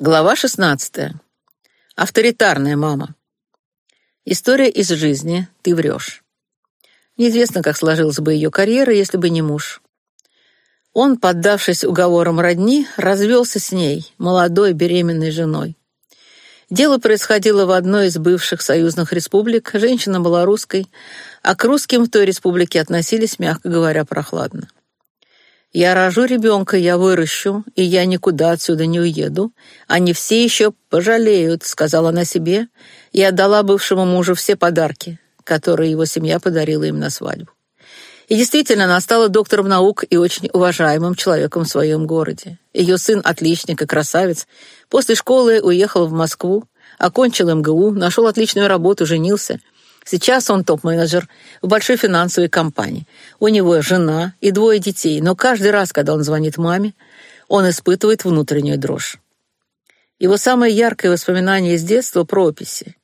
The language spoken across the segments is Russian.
Глава 16. Авторитарная мама. История из жизни «Ты врешь». Неизвестно, как сложилась бы ее карьера, если бы не муж. Он, поддавшись уговорам родни, развелся с ней, молодой беременной женой. Дело происходило в одной из бывших союзных республик, женщина была русской, а к русским в той республике относились, мягко говоря, прохладно. Я рожу ребенка, я выращу, и я никуда отсюда не уеду. Они все еще пожалеют, сказала она себе, и отдала бывшему мужу все подарки, которые его семья подарила им на свадьбу. И действительно, она стала доктором наук и очень уважаемым человеком в своем городе. Ее сын, отличник и красавец, после школы уехал в Москву, окончил МГУ, нашел отличную работу, женился — Сейчас он топ-менеджер в большой финансовой компании. У него жена и двое детей, но каждый раз, когда он звонит маме, он испытывает внутреннюю дрожь. Его самое яркое воспоминание из детства — прописи.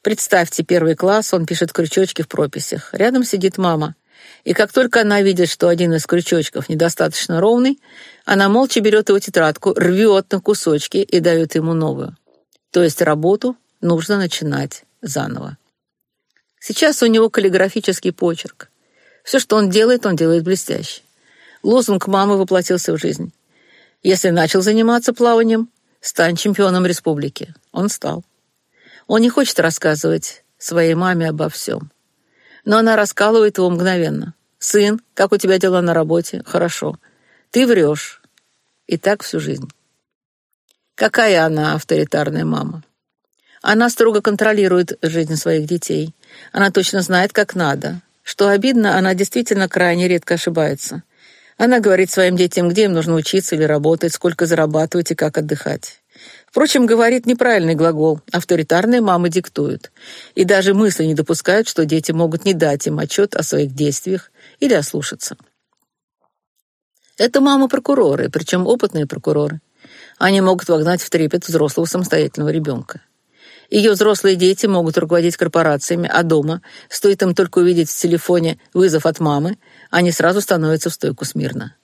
Представьте, первый класс, он пишет крючочки в прописях. Рядом сидит мама. И как только она видит, что один из крючочков недостаточно ровный, она молча берет его тетрадку, рвет на кусочки и дает ему новую. То есть работу нужно начинать заново. Сейчас у него каллиграфический почерк. Все, что он делает, он делает блестяще. Лозунг мамы воплотился в жизнь. Если начал заниматься плаванием, стань чемпионом республики. Он стал. Он не хочет рассказывать своей маме обо всем. Но она раскалывает его мгновенно. «Сын, как у тебя дела на работе? Хорошо. Ты врешь». И так всю жизнь. Какая она авторитарная мама? Она строго контролирует жизнь своих детей. Она точно знает, как надо. Что обидно, она действительно крайне редко ошибается. Она говорит своим детям, где им нужно учиться или работать, сколько зарабатывать и как отдыхать. Впрочем, говорит неправильный глагол. Авторитарные мамы диктуют. И даже мысли не допускают, что дети могут не дать им отчет о своих действиях или ослушаться. Это мамы-прокуроры, причем опытные прокуроры. Они могут вогнать в трепет взрослого самостоятельного ребенка. Ее взрослые дети могут руководить корпорациями, а дома, стоит им только увидеть в телефоне вызов от мамы, они сразу становятся в стойку смирно.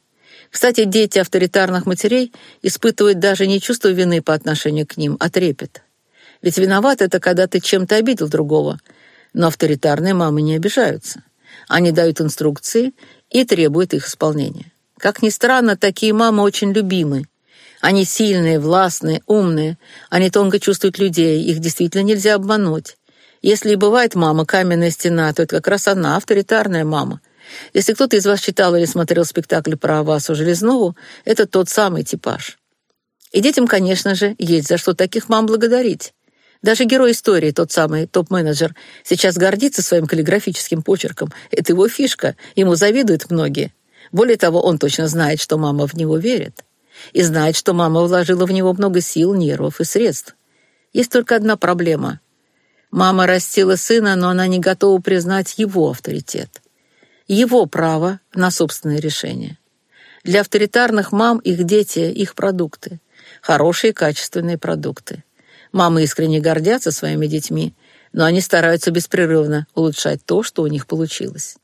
Кстати, дети авторитарных матерей испытывают даже не чувство вины по отношению к ним, а трепет. Ведь виноват это, когда ты чем-то обидел другого. Но авторитарные мамы не обижаются. Они дают инструкции и требуют их исполнения. Как ни странно, такие мамы очень любимы, они сильные, властные, умные. Они тонко чувствуют людей, их действительно нельзя обмануть. Если и бывает мама каменная стена, то это как раз она, авторитарная мама. Если кто-то из вас читал или смотрел спектакль про Васу Железнову, это тот самый типаж. И детям, конечно же, есть за что таких мам благодарить. Даже герой истории, тот самый топ-менеджер, сейчас гордится своим каллиграфическим почерком. Это его фишка, ему завидуют многие. Более того, он точно знает, что мама в него верит и знает, что мама вложила в него много сил, нервов и средств. Есть только одна проблема. Мама растила сына, но она не готова признать его авторитет. Его право на собственное решение. Для авторитарных мам их дети — их продукты. Хорошие, качественные продукты. Мамы искренне гордятся своими детьми, но они стараются беспрерывно улучшать то, что у них получилось.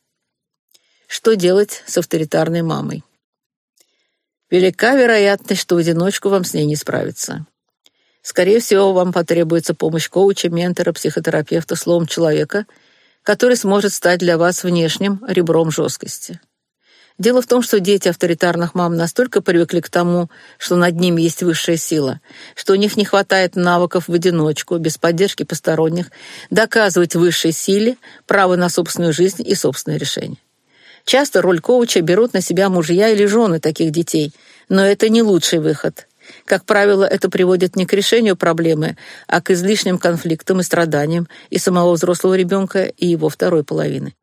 Что делать с авторитарной мамой? Велика вероятность, что в одиночку вам с ней не справиться. Скорее всего, вам потребуется помощь коуча, ментора, психотерапевта, словом человека, который сможет стать для вас внешним ребром жесткости. Дело в том, что дети авторитарных мам настолько привыкли к тому, что над ними есть высшая сила, что у них не хватает навыков в одиночку, без поддержки посторонних, доказывать высшей силе право на собственную жизнь и собственное решение. Часто роль коуча берут на себя мужья или жены таких детей, но это не лучший выход. Как правило, это приводит не к решению проблемы, а к излишним конфликтам и страданиям и самого взрослого ребенка, и его второй половины.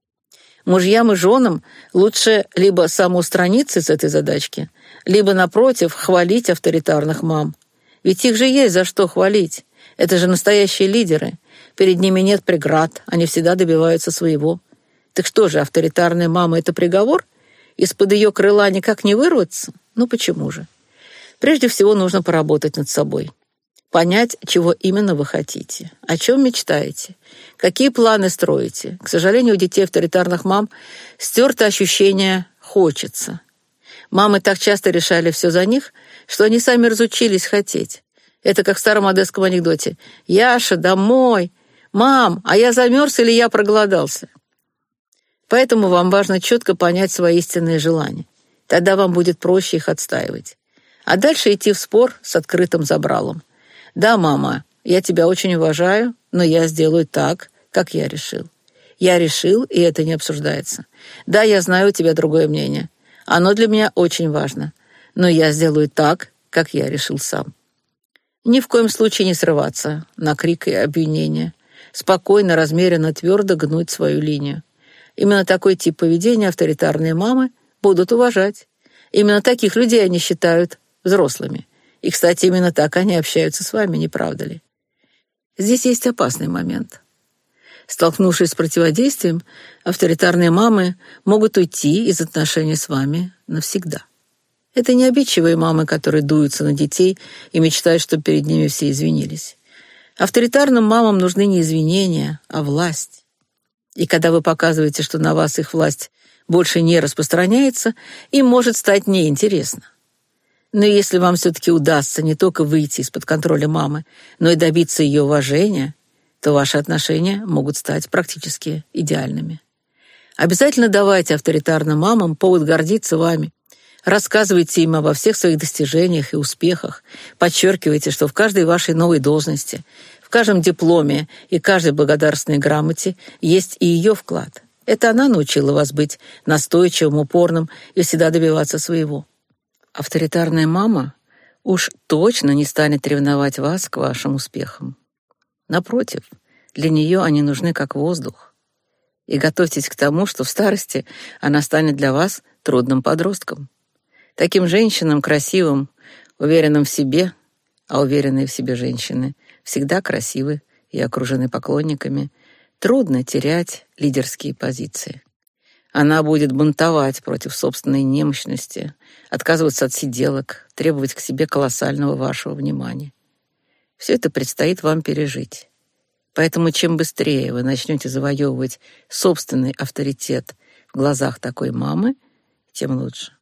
Мужьям и женам лучше либо самоустраниться из этой задачки, либо, напротив, хвалить авторитарных мам. Ведь их же есть за что хвалить. Это же настоящие лидеры. Перед ними нет преград, они всегда добиваются своего. Так что же, авторитарная мама — это приговор? Из-под ее крыла никак не вырваться? Ну почему же? Прежде всего нужно поработать над собой. Понять, чего именно вы хотите, о чем мечтаете, какие планы строите. К сожалению, у детей авторитарных мам стерто ощущение «хочется». Мамы так часто решали все за них, что они сами разучились хотеть. Это как в старом одесском анекдоте. «Яша, домой! Мам, а я замерз или я проголодался?» Поэтому вам важно четко понять свои истинные желания. Тогда вам будет проще их отстаивать. А дальше идти в спор с открытым забралом. «Да, мама, я тебя очень уважаю, но я сделаю так, как я решил. Я решил, и это не обсуждается. Да, я знаю у тебя другое мнение. Оно для меня очень важно. Но я сделаю так, как я решил сам. Ни в коем случае не срываться на крик и обвинение. Спокойно, размеренно, твердо гнуть свою линию. Именно такой тип поведения авторитарные мамы будут уважать. Именно таких людей они считают взрослыми. И, кстати, именно так они общаются с вами, не правда ли? Здесь есть опасный момент. Столкнувшись с противодействием, авторитарные мамы могут уйти из отношений с вами навсегда. Это не обидчивые мамы, которые дуются на детей и мечтают, чтобы перед ними все извинились. Авторитарным мамам нужны не извинения, а власть. И когда вы показываете, что на вас их власть больше не распространяется, им может стать неинтересно. Но если вам все-таки удастся не только выйти из-под контроля мамы, но и добиться ее уважения, то ваши отношения могут стать практически идеальными. Обязательно давайте авторитарным мамам повод гордиться вами. Рассказывайте им обо всех своих достижениях и успехах. Подчеркивайте, что в каждой вашей новой должности, каждом дипломе и каждой благодарственной грамоте есть и ее вклад. Это она научила вас быть настойчивым, упорным и всегда добиваться своего. Авторитарная мама уж точно не станет ревновать вас к вашим успехам. Напротив, для нее они нужны как воздух. И готовьтесь к тому, что в старости она станет для вас трудным подростком. Таким женщинам красивым, уверенным в себе, а уверенные в себе женщины всегда красивы и окружены поклонниками, трудно терять лидерские позиции. Она будет бунтовать против собственной немощности, отказываться от сиделок, требовать к себе колоссального вашего внимания. Все это предстоит вам пережить. Поэтому чем быстрее вы начнете завоевывать собственный авторитет в глазах такой мамы, тем лучше.